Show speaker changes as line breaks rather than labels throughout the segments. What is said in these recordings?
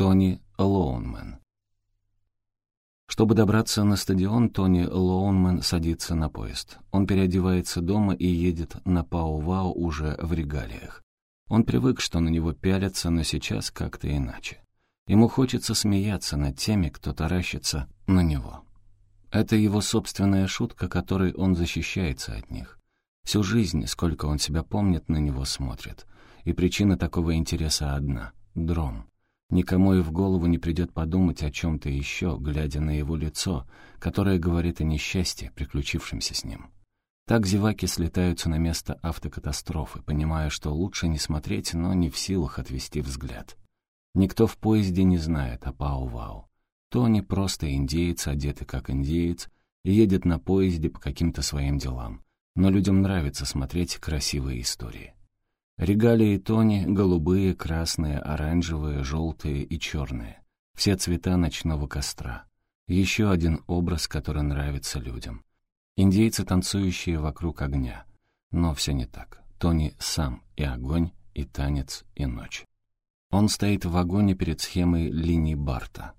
Тони Лоунмен. Чтобы добраться на стадион, Тони Лоунмен садится на поезд. Он переодевается дома и едет на Пау-Вау уже в регалиях. Он привык, что на него пялятся, но сейчас как-то иначе. Ему хочется смеяться над теми, кто таращится на него. Это его собственная шутка, которой он защищается от них. Всю жизнь, сколько он себя помнит, на него смотрит. И причина такого интереса одна — дром. Никому и в голову не придет подумать о чем-то еще, глядя на его лицо, которое говорит о несчастье, приключившемся с ним. Так зеваки слетаются на место автокатастрофы, понимая, что лучше не смотреть, но не в силах отвести взгляд. Никто в поезде не знает о Пау-Вау. Тони просто индеец, одетый как индеец, и едет на поезде по каким-то своим делам. Но людям нравится смотреть красивые истории. Регалии Тони — голубые, красные, оранжевые, желтые и черные. Все цвета ночного костра. Еще один образ, который нравится людям. Индейцы, танцующие вокруг огня. Но все не так. Тони сам и огонь, и танец, и ночь. Он стоит в вагоне перед схемой линий Барта.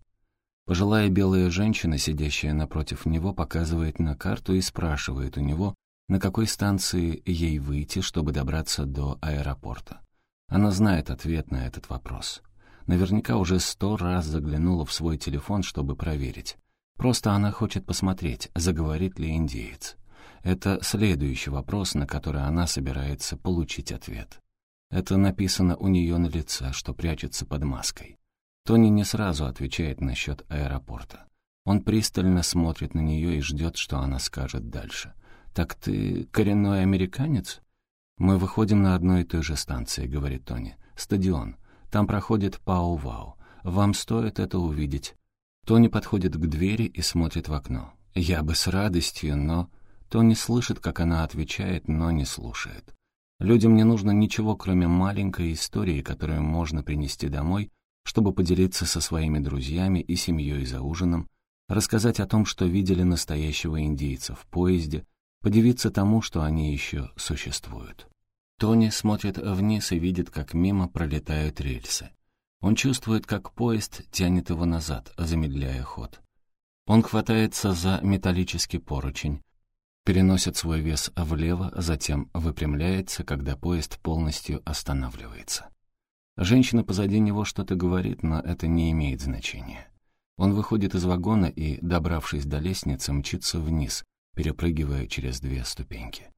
Пожилая белая женщина, сидящая напротив него, показывает на карту и спрашивает у него, на какой станции ей выйти, чтобы добраться до аэропорта. Она знает ответ на этот вопрос. Наверняка уже сто раз заглянула в свой телефон, чтобы проверить. Просто она хочет посмотреть, заговорит ли индеец. Это следующий вопрос, на который она собирается получить ответ. Это написано у нее на лице, что прячется под маской. Тони не сразу отвечает насчет аэропорта. Он пристально смотрит на нее и ждет, что она скажет дальше. «Так ты коренной американец?» «Мы выходим на одной и той же станции», — говорит Тони. «Стадион. Там проходит Пау-Вау. Вам стоит это увидеть». Тони подходит к двери и смотрит в окно. «Я бы с радостью, но...» Тони слышит, как она отвечает, но не слушает. Людям не нужно ничего, кроме маленькой истории, которую можно принести домой, чтобы поделиться со своими друзьями и семьей за ужином, рассказать о том, что видели настоящего индейца в поезде, подивиться тому, что они еще существуют. Тони смотрит вниз и видит, как мимо пролетают рельсы. Он чувствует, как поезд тянет его назад, замедляя ход. Он хватается за металлический поручень, переносит свой вес влево, затем выпрямляется, когда поезд полностью останавливается. Женщина позади него что-то говорит, но это не имеет значения. Он выходит из вагона и, добравшись до лестницы, мчится вниз, перепрыгивая через две ступеньки.